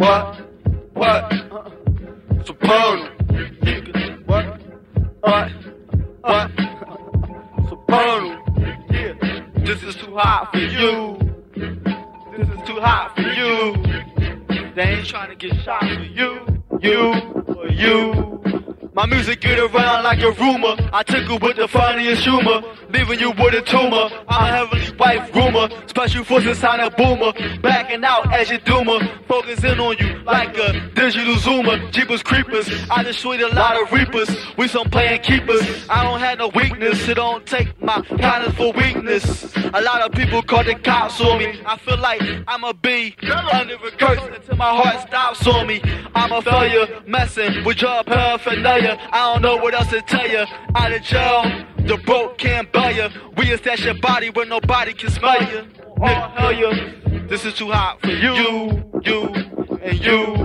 What? What? Supernal. What? What? What? Supernal. Yeah. This is too hot for you. This is too hot for you. They ain't trying to get shot for you. You or you. My music get around like a rumor. I tickle with the funniest humor, leaving you with a tumor. I'm heavenly wife groomer, special forces sign a boomer, backing out as you doomer, focusing on you like a digital zoomer. Jeepers creepers, I destroyed a lot of reapers. We some playing keepers. I don't have no weakness, so don't take my kindness for weakness. A lot of people call the cops on me. I feel like I'm a bee under a curse until my heart stops on me. I'm a failure, messing with your paraphernalia. I don't know what else to tell you. Out of jail, the broke can't buy you. We stash your body where nobody can smell you. Oh, hell yeah. This is too hot for you, you, you, and you.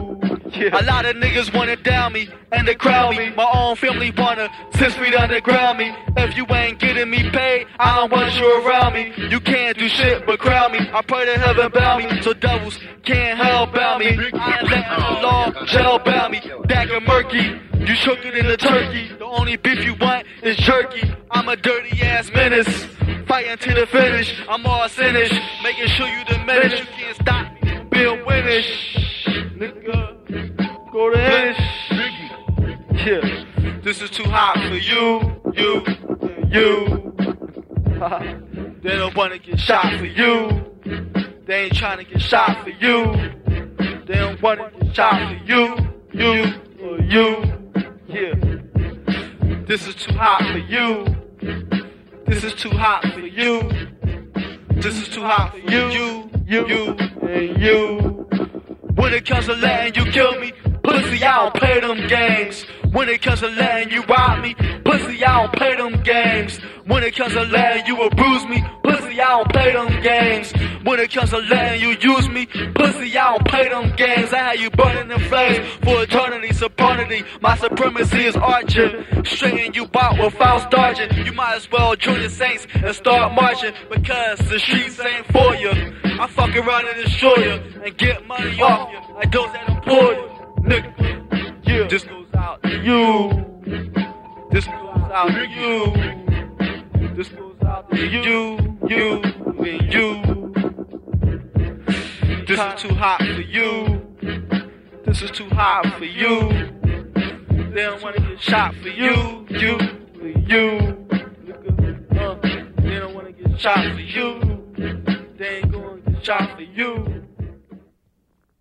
Yeah. A lot of niggas wanna down me and they crown me. My own family wanna six feet underground me. If you ain't getting me paid, I don't want you around me. You can't do shit but crown me. I pray to heaven bound me so devils can't hell bound me. I ain't the law jail bound me. Dagger murky. You shook it in the turkey. The only beef you want is jerky. I'm a dirty ass menace. Fighting to the finish. I'm all finished. Making sure you diminish. You can't stop me being winnish. Yeah. This is too hot for you, you, and you. they don't wanna get shot for you. They ain't trying to get shot for you. They don't wanna get shot for you, you, or you. Yeah. This is too hot for you. This is too hot for you. This is too hot for you, you, you, you, and you. When it comes to letting you kill me, pussy, I don't play them games. When it comes to letting you rob me, pussy, I don't play them games. When it comes to letting you abuse me, pussy, I don't play them games. When it comes to letting you use me, pussy, I don't play them games. I had you burning in flames for eternity, supremacy. My supremacy is arching, straighten you out without starching. You might as well join the saints and start marching because the streets ain't for you. I fuck around and destroy you and get money off you like those that employ you. You. This goes out to you. This goes out to you, you, and you. This is too hot for you. This is too hot for you. They don't wanna get shot for you, you, and you. Uh, they don't wanna get shot for you. They ain't gonna get shot for you.